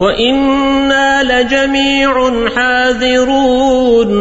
وَإِنَّا لَجَمِيعٌ حَاذِرُونَ